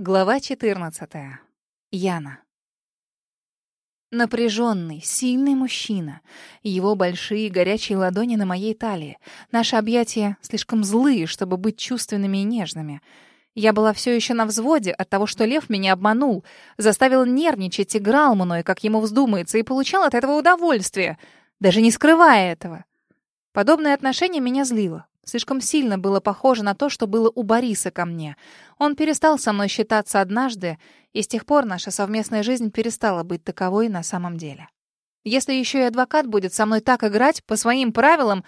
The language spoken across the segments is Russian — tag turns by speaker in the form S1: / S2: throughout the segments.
S1: Глава 14. Яна. Напряженный, сильный мужчина. Его большие горячие ладони на моей талии. Наши объятия слишком злые, чтобы быть чувственными и нежными. Я была все еще на взводе от того, что Лев меня обманул, заставил нервничать, играл мной, как ему вздумается, и получал от этого удовольствие, даже не скрывая этого. Подобное отношение меня злило. Слишком сильно было похоже на то, что было у Бориса ко мне. Он перестал со мной считаться однажды, и с тех пор наша совместная жизнь перестала быть таковой на самом деле. Если еще и адвокат будет со мной так играть, по своим правилам,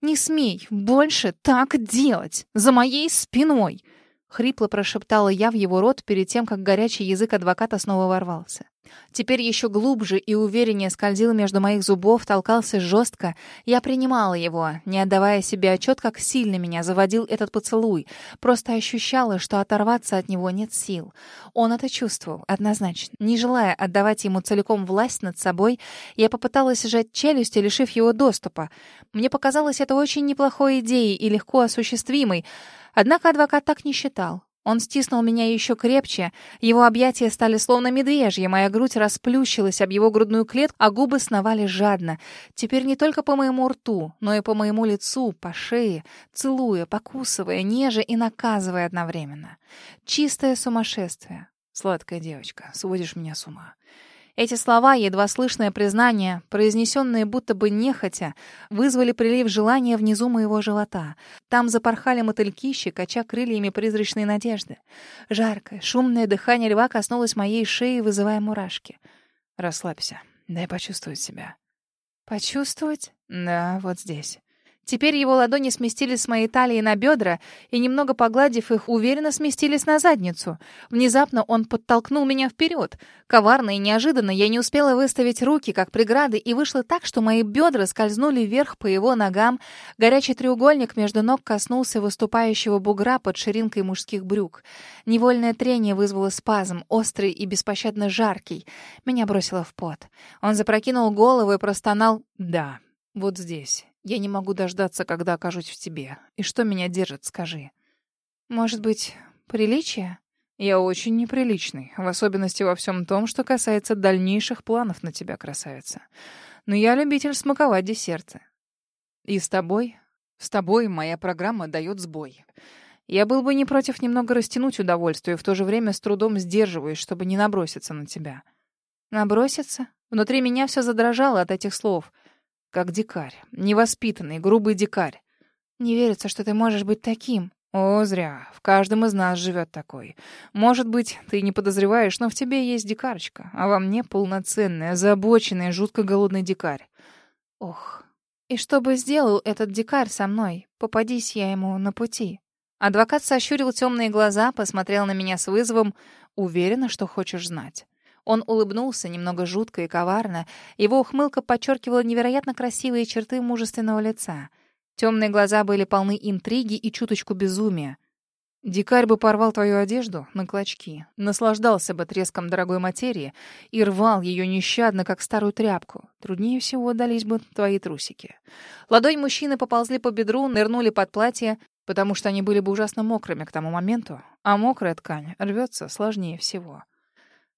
S1: не смей больше так делать, за моей спиной. Хрипло прошептала я в его рот перед тем, как горячий язык адвоката снова ворвался. Теперь еще глубже и увереннее скользил между моих зубов, толкался жестко. Я принимала его, не отдавая себе отчет, как сильно меня заводил этот поцелуй. Просто ощущала, что оторваться от него нет сил. Он это чувствовал, однозначно. Не желая отдавать ему целиком власть над собой, я попыталась сжать челюсти, лишив его доступа. Мне показалось это очень неплохой идеей и легко осуществимой. Однако адвокат так не считал. Он стиснул меня еще крепче, его объятия стали словно медвежьи, моя грудь расплющилась об его грудную клетку, а губы сновали жадно. Теперь не только по моему рту, но и по моему лицу, по шее, целуя, покусывая, неже и наказывая одновременно. Чистое сумасшествие. Сладкая девочка, сводишь меня с ума. Эти слова, едва слышное признание, произнесенные будто бы нехотя, вызвали прилив желания внизу моего живота. Там запорхали мотыльки, щекоча крыльями призрачной надежды. Жаркое, шумное дыхание льва коснулось моей шеи, вызывая мурашки. «Расслабься, дай почувствовать себя». «Почувствовать?» «Да, вот здесь». Теперь его ладони сместились с моей талии на бедра, и, немного погладив их, уверенно сместились на задницу. Внезапно он подтолкнул меня вперед. Коварно и неожиданно я не успела выставить руки, как преграды, и вышло так, что мои бедра скользнули вверх по его ногам. Горячий треугольник между ног коснулся выступающего бугра под ширинкой мужских брюк. Невольное трение вызвало спазм, острый и беспощадно жаркий. Меня бросило в пот. Он запрокинул голову и простонал «Да, вот здесь». Я не могу дождаться, когда окажусь в тебе. И что меня держит, скажи. Может быть, приличие? Я очень неприличный, в особенности во всем том, что касается дальнейших планов на тебя, красавица. Но я любитель смаковать десерты. И с тобой? С тобой моя программа дает сбой. Я был бы не против немного растянуть удовольствие, в то же время с трудом сдерживаюсь, чтобы не наброситься на тебя. Наброситься? Внутри меня все задрожало от этих слов — как дикарь, невоспитанный, грубый дикарь. Не верится, что ты можешь быть таким. О, зря. В каждом из нас живет такой. Может быть, ты не подозреваешь, но в тебе есть дикарочка, а во мне полноценная, озабоченная, жутко голодный дикарь. Ох. И что бы сделал этот дикарь со мной? Попадись я ему на пути. Адвокат сощурил темные глаза, посмотрел на меня с вызовом. Уверена, что хочешь знать. Он улыбнулся, немного жутко и коварно. Его ухмылка подчеркивала невероятно красивые черты мужественного лица. Темные глаза были полны интриги и чуточку безумия. Дикарь бы порвал твою одежду на клочки, наслаждался бы треском дорогой материи и рвал ее нещадно, как старую тряпку. Труднее всего дались бы твои трусики. Ладонь мужчины поползли по бедру, нырнули под платье, потому что они были бы ужасно мокрыми к тому моменту, а мокрая ткань рвется сложнее всего.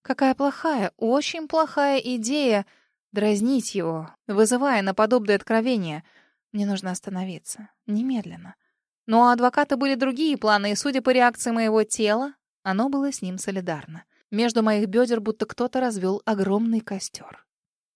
S1: Какая плохая, очень плохая идея дразнить его, вызывая на подобное откровение. Мне нужно остановиться. Немедленно. Но у адвоката были другие планы, и, судя по реакции моего тела, оно было с ним солидарно. Между моих бедер будто кто-то развел огромный костер.